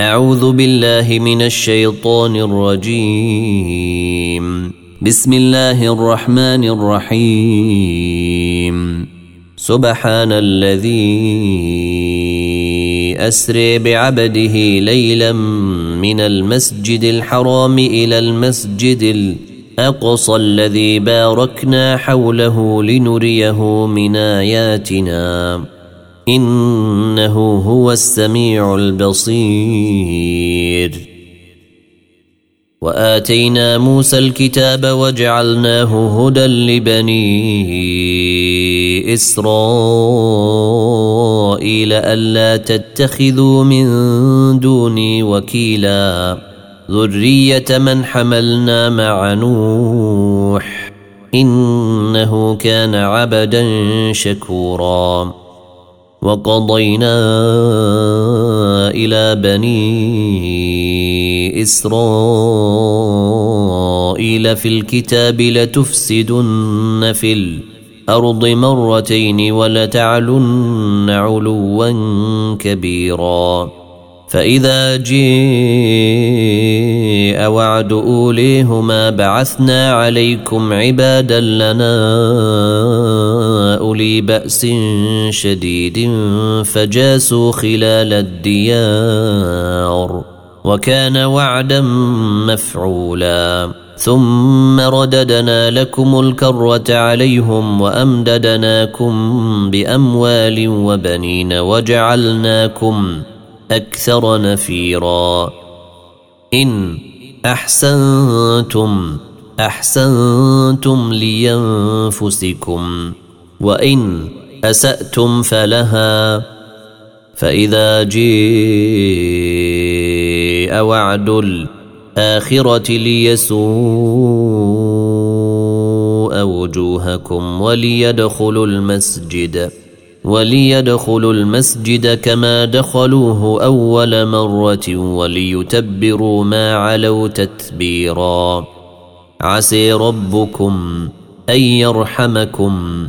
أعوذ بالله من الشيطان الرجيم. بسم الله الرحمن الرحيم. سبحان الذي أسري بعبده ليلا من المسجد الحرام إلى المسجد الأقصى الذي باركنا حوله لنريه من آياتنا. إنه هو السميع البصير. وآتينا موسى الكتاب وجعلناه هدى لبني إسرائيل ألا تتخذوا من دوني وكيلا. ذرية من حملنا مع نوح. إنه كان عبدا شكورا. وقضينا إلى بني إسرائيل في الكتاب لتفسدن في الأرض مرتين ولتعلن علوا كبيرا. فإذا جيء وعد أوليهما بعثنا عليكم عبادا لنا أولي بأس شديد فجاسوا خلال الديار وكان وعدا مفعولا. ثم رددنا لكم الكرة عليهم وأمددناكم بأموال وبنين وجعلناكم أكثر نفيرا. إن أحسنتم أحسنتم لأنفسكم. وإن أسأتم فلها فإذا جيء وعد الآخرة ليسوء وجوهكم وليدخلوا المسجد وليدخلوا المسجد كما دخلوه أول مرة وليتبروا ما علوا تتبيرا. عسي ربكم أن يرحمكم.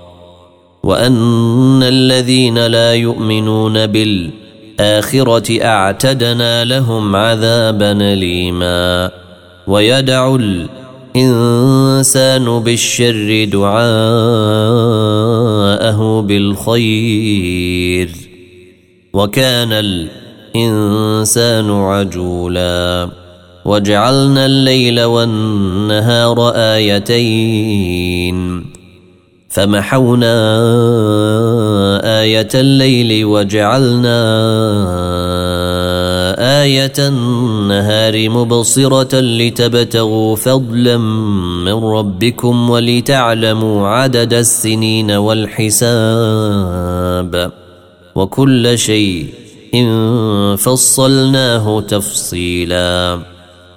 وأن الذين لا يؤمنون بالآخرة أعتدنا لهم عذابا اليما. ويدع الإنسان بالشر دعاءه بالخير. وكان الإنسان عجولا. وجعلنا الليل والنهار آيتين. فمحونا آية الليل وجعلنا آية النهار مبصرة لتبتغوا فضلا من ربكم ولتعلموا عدد السنين والحساب وكل شيء إن فصلناه تفصيلا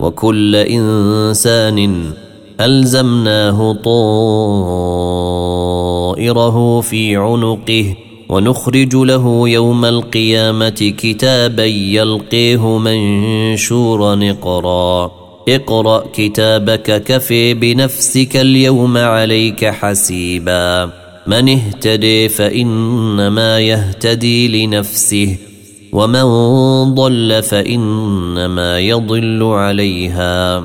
وكل إنسان ألزمناه طائره في عنقه ونخرج له يوم القيامة كتابا يلقيه منشورا اقرا اقرأ كتابك كفي بنفسك اليوم عليك حسيبا. من اهتدي فإنما يهتدي لنفسه ومن ضل فإنما يضل عليها.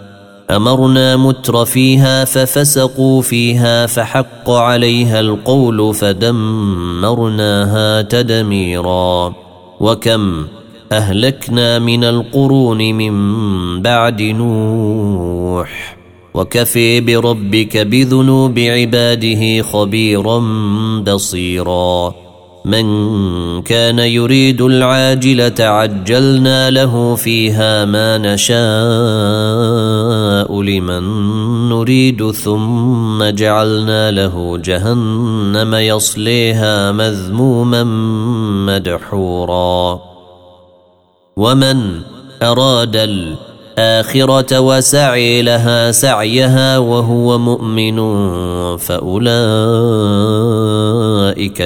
أمرنا متر فيها ففسقوا فيها فحق عليها القول فدمرناها تدميرا. وكم أهلكنا من القرون من بعد نوح. وكفي بربك بذنوب عباده خبيرا بصيرا. من كان يريد العاجلة عجلنا له فيها ما نشاء لمن نريد ثم جعلنا له جهنم يصليها مذموما مدحورا. ومن أراد الآخرة الآخرة وسعي لها سعيها وهو مؤمن فأولئك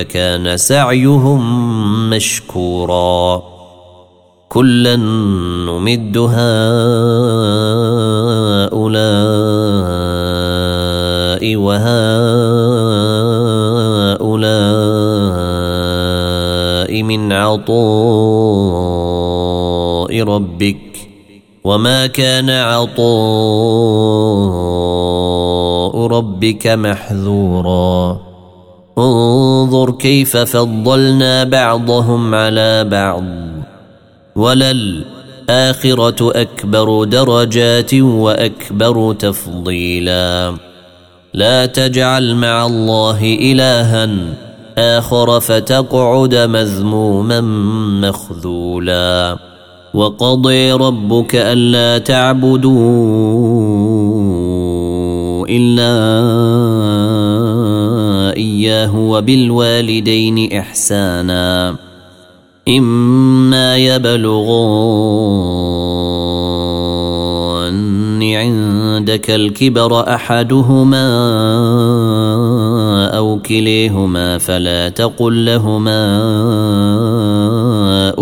كان سعيهم مشكورا. كلا نمد هؤلاء وهؤلاء من عطاء ربك. وما كان عطاء ربك محذورا انظر كيف فضلنا بعضهم على بعض وللآخرة أكبر درجات وأكبر تفضيلا لا تجعل مع الله إلها آخر فتقعد مذموما مخذولا وقضي ربك ألا تعبدوا إلا إياه وبالوالدين إحسانا. إما يبلغن عندك الكبر أحدهما أو كليهما فلا تقل لهما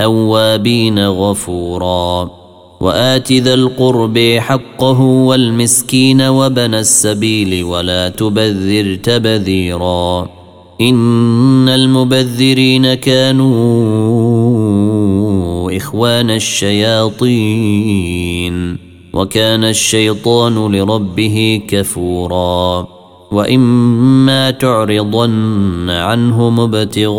الأوابين غفورا. وآت ذا القرب حقه والمسكين وبن السبيل ولا تبذر تبذيرا. إن المبذرين كانوا إخوان الشياطين. وكان الشيطان لربه كفورا. وإما تعرضن عنهم ابتغاء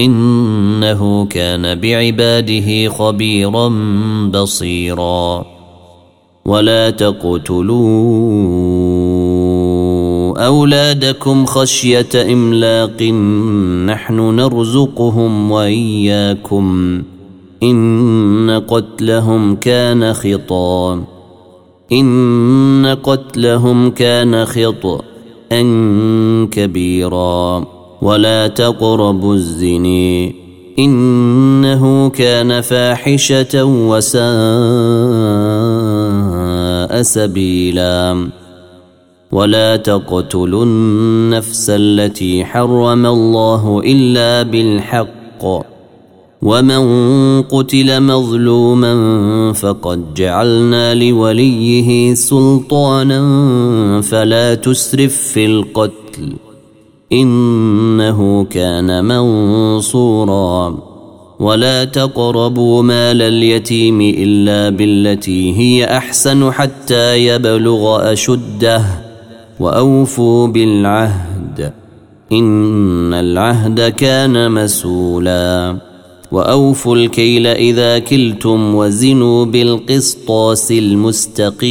إنه كان بعباده خبيرا بصيرا. ولا تقتلوا أولادكم خشية إملاق. نحن نرزقهم وإياكم. إن قتلهم كان خطا. إن قتلهم كان خطأ كبيرا. ولا تقربوا الزني إنه كان فاحشة وساء سبيلا ولا تقتلوا النفس التي حرم الله إلا بالحق ومن قتل مظلوما فقد جعلنا لوليه سلطانا فلا تسرف في القتل إنه كان منصورا. ولا تقربوا مال اليتيم إلا بالتي هي أحسن حتى يبلغ أشده. وأوفوا بالعهد. إن العهد كان مسؤولا. وأوفوا الكيل إذا كلتم وزنوا بالقسطاس المستقيم.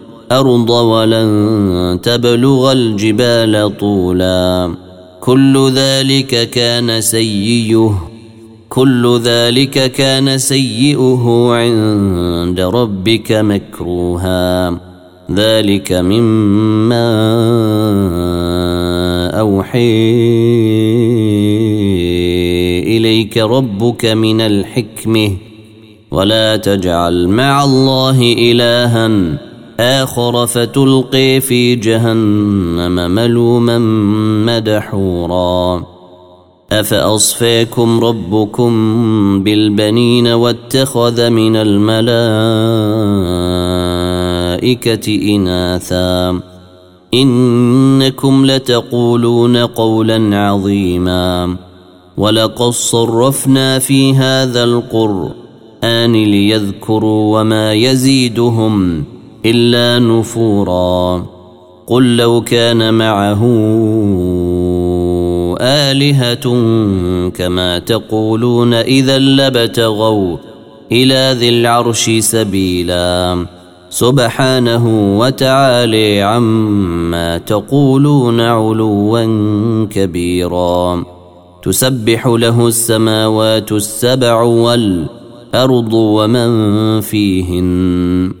ولن تبلغ الجبال طولا. كل ذلك كان سيئه. كل ذلك كان سيئه عند ربك مكروها. ذلك مما أوحي إليك ربك من الحكمة. ولا تجعل مع الله الها. آخر فتلقي في جهنم ملوما مدحورا. أفأصفاكم ربكم بالبنين واتخذ من الملائكة إناثا؟ إنكم لتقولون قولا عظيما. ولقد صرفنا في هذا القرآن ليذكروا وما يزيدهم. إلا نفورا. قل لو كان معه آلهة كما تقولون إذا لبتغوا إلى ذي العرش سبيلا. سبحانه وتعالي عما تقولون علوا كبيرا. تسبح له السماوات السبع والأرض ومن فيهن.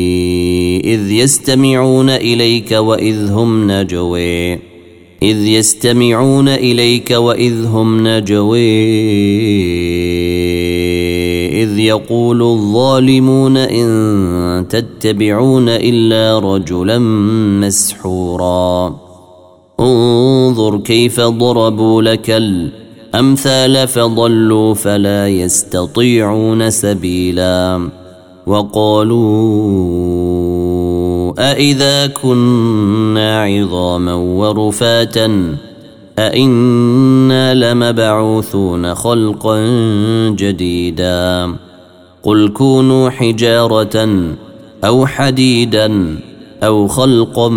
إذ يستمعون إليك وإذ هم نجوي. إذ يستمعون إليك وإذ هم نجوي. إذ يقول الظالمون إن تتبعون إلا رجلا مسحورا. انظر كيف ضربوا لك الأمثال فضلوا فلا يستطيعون سبيلا. وقالوا أإذا كنا عظاما ورفاتا أئنا لمبعوثون خلقا جديدا قل كونوا حجارة أو حديدا أو خلقا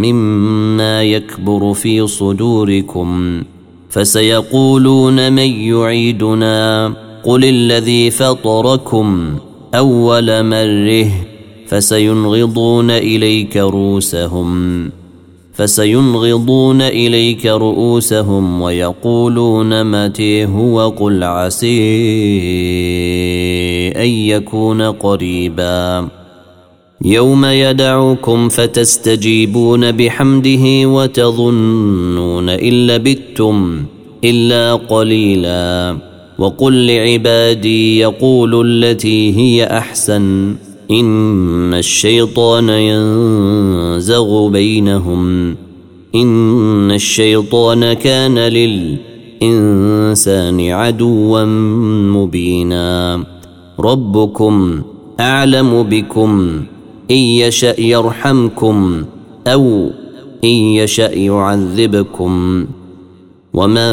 مما يكبر في صدوركم فسيقولون من يعيدنا قل الذي فطركم أول مره فسينغضون إليك رؤوسهم فسينغضون إليك رؤوسهم ويقولون متى هو؟ قل عسي أن يكون قريبا. يوم يدعوكم فتستجيبون بحمده وتظنون إن لبثتم إلا قليلا. وقل لعبادي يقولوا التي هي أحسن إن الشيطان ينزغ بينهم إن الشيطان كان للإنسان عدوا مبينا ربكم أعلم بكم إن يشأ يرحمكم أو إن يشأ يعذبكم وما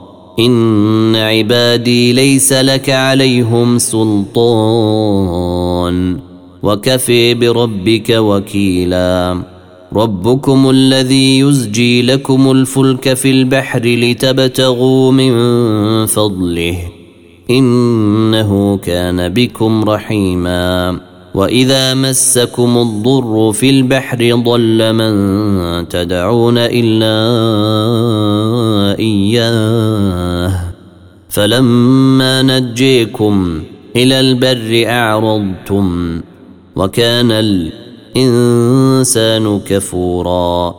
إن عبادي ليس لك عليهم سلطان. وكفي بربك وكيلا. ربكم الذي يزجي لكم الفلك في البحر لتبتغوا من فضله. إنه كان بكم رحيما. واذا مسكم الضر في البحر ضل من تدعون الا اياه فلما نجيكم إلى البر اعرضتم وكان الانسان كفورا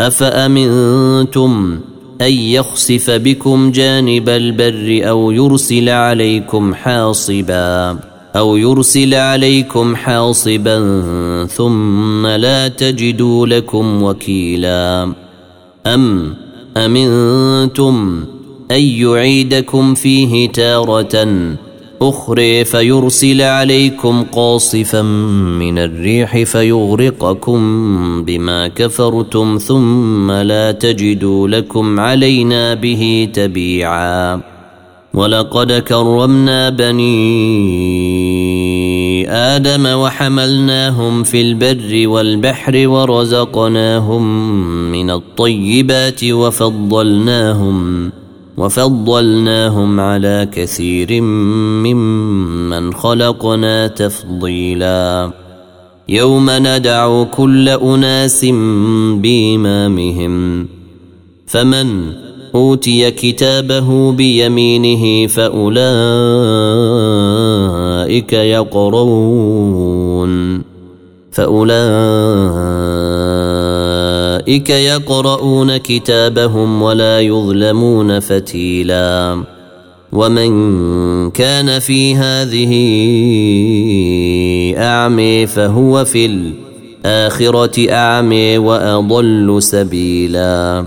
افامنتم ان يخسف بكم جانب البر أو يرسل عليكم حاصبا أو يرسل عليكم حاصبا ثم لا تجدوا لكم وكيلا. أم أمنتم أن يعيدكم فيه تارة أخرى فيرسل عليكم قاصفا من الريح فيغرقكم بما كفرتم ثم لا تجدوا لكم علينا به تبيعا. ولقد كرمنا بني آدم وحملناهم في البر والبحر ورزقناهم من الطيبات وفضلناهم وفضلناهم على كثير ممن خلقنا تفضيلا. يوم ندعو كل أناس بإمامهم فمن أوتي كتابه بيمينه فأولئك يقرؤون فأولئك يقرؤون كتابهم ولا يظلمون فتيلا ومن كان في هذه اعمي فهو في الآخرة اعمي وأضل سبيلا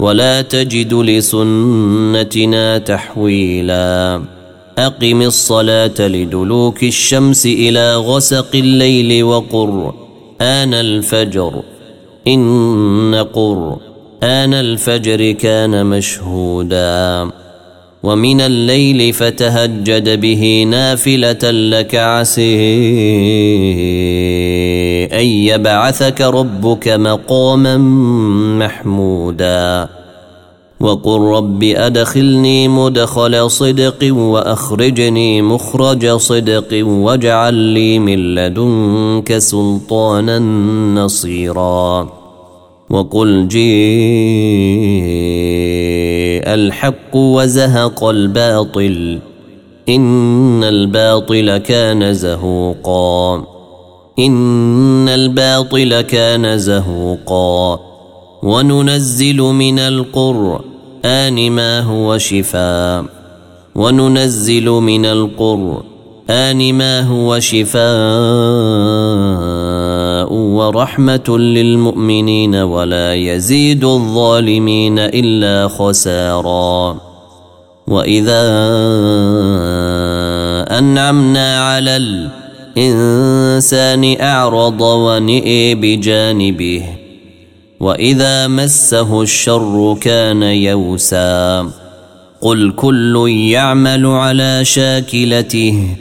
ولا تجد لسنتنا تحويلا. أقم الصلاة لدلوك الشمس إلى غسق الليل وقران الفجر إن قران الفجر كان مشهودا. ومن الليل فتهجد به نافلة لك عسي أن يبعثك ربك مقاما محمودا. وقل رب أدخلني مدخل صدق وأخرجني مخرج صدق واجعل لي من لدنك سلطانا نصيرا. وقل جيء الحق وزهق الباطل إن الباطل كان زهوقا. إن الباطل كان زهوقا. وننزل من القرآن ما هو شفاء. وننزل من القرآن ما هو شفاء. ورحمة للمؤمنين ولا يزيد الظالمين إلا خسارا. وإذا أنعمنا على الإنسان أعرض ونئي بجانبه وإذا مسه الشر كان يوسا. قل كل يعمل على شاكلته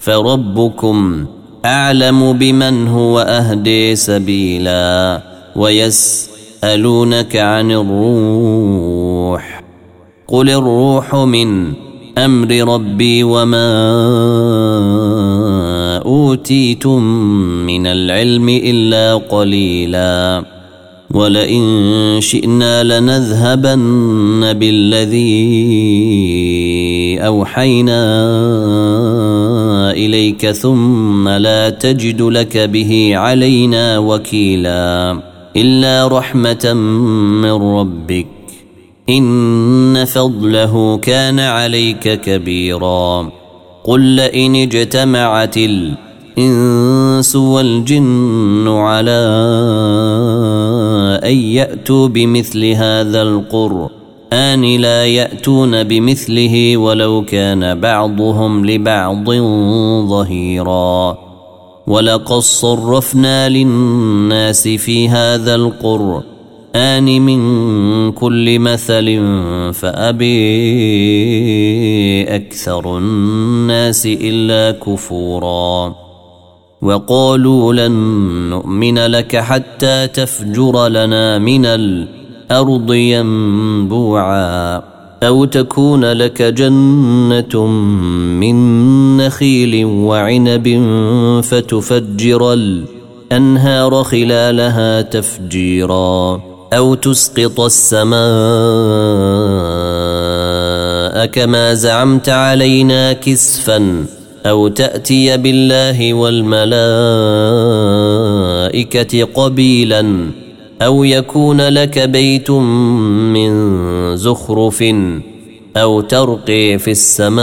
فربكم أعلم بمن هو أهدي سبيلا ويسألونك عن الروح. قل الروح من أمر ربي وما أوتيتم من العلم إلا قليلا. ولئن شئنا لنذهبن بالذي أوحينا إليك ثم لا تجد لك به علينا وكيلا إلا رحمة من ربك. إن فضله كان عليك كبيرا. قل لئن اجتمعت الانس والجن على ان ياتوا بمثل هذا القران لا ياتون بمثله ولو كان بعضهم لبعض ظهيرا ولقد صرفنا للناس في هذا القران من كل مثل فأبي أكثر الناس إلا كفورا وقالوا لن نؤمن لك حتى تفجر لنا من الأرض ينبوعا أو تكون لك جنة من نخيل وعنب فتفجر الأنهار خلالها تفجيرا أو تسقط السماء كما زعمت علينا كسفا أو تأتي بالله والملائكة قبيلا أو يكون لك بيت من زخرف أو ترقي في السماء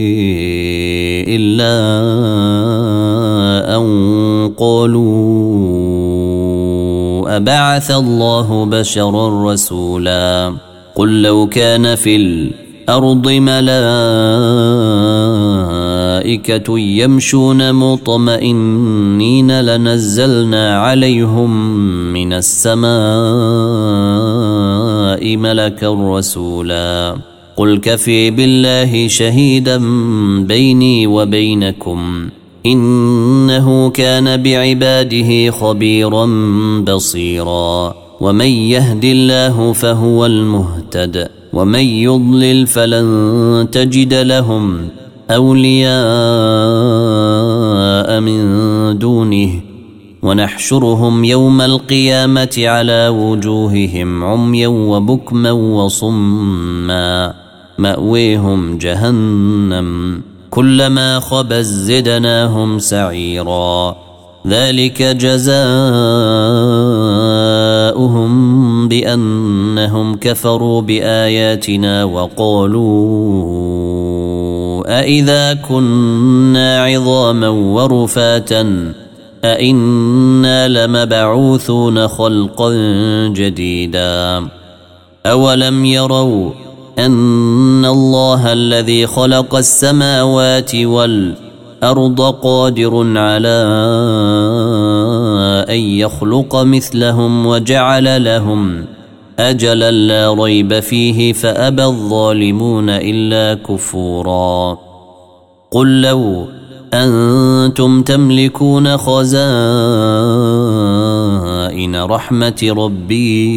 قالوا أبعث الله بشرا رسولا قل لو كان في الأرض ملائكة يمشون مطمئنين لنزلنا عليهم من السماء ملكا رسولا قل كفي بالله شهيدا بيني وبينكم إنه كان بعباده خبيرا بصيرا. ومن يهد الله فهو المهتد. ومن يضلل فلن تجد لهم أولياء من دونه. ونحشرهم يوم القيامة على وجوههم عميا وبكما وصما. مأويهم جهنم. كلما خبت زدناهم سعيرا. ذلك جزاؤهم بأنهم كفروا بآياتنا وقالوا أإذا كنا عظاما ورفاتا أإنا لمبعوثون خلقا جديدا. أولم يروا أن الله الذي خلق السماوات والأرض قادر على أن يخلق مثلهم وجعل لهم أجلا لا ريب فيه فأبى الظالمون إلا كفورا. قل لو أنتم تملكون خزائن رحمة ربي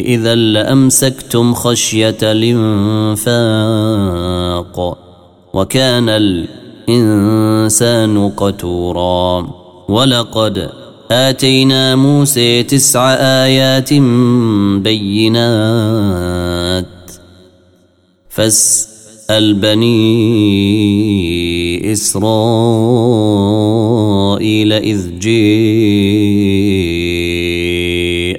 إذا لأمسكتم خشية الإنفاق وكان الإنسان قتورا. ولقد آتينا موسى تسع آيات بينات. فاسأل بني إسرائيل إذ جئ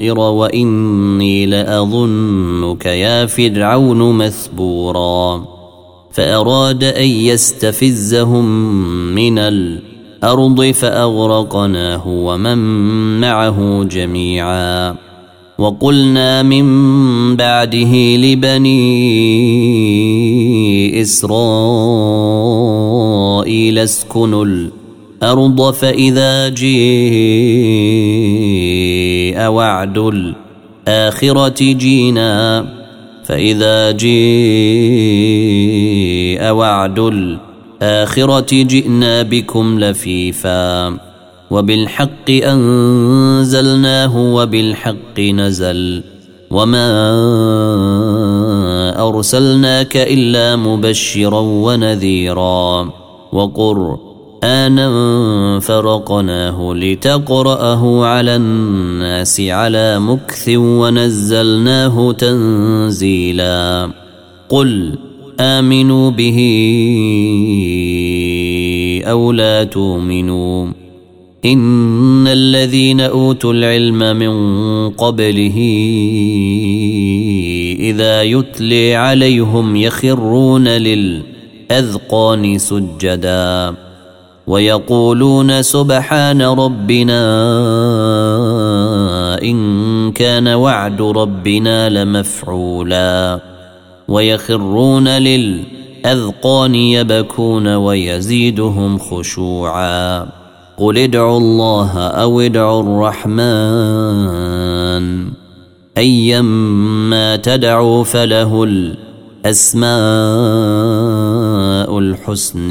الطائر وإني لأظنك يا فرعون مثبورا. فأراد أن يستفزهم من الأرض فأغرقناه ومن معه جميعا. وقلنا من بعده لبني إسرائيل اسكنوا الأرض فإذا جيء وعد الآخرة جينا. فإذا جيء وعد الآخرة جئنا بكم لفيفا. وبالحق أنزلناه وبالحق نزل. وما أرسلناك إلا مبشرا ونذيرا. وقر قرآنا فرقناه لتقرأه على الناس على مكث ونزلناه تنزيلا. قل آمنوا به أو لا تؤمنوا. إن الذين أوتوا العلم من قبله إذا يتلي عليهم يخرون للأذقان سجداً. ويقولون سبحان ربنا إن كان وعد ربنا لمفعولا ويخرون للأذقان يبكون ويزيدهم خشوعا قل ادعوا الله أو ادعوا الرحمن أيما تدعوا فله الأسماء الحسن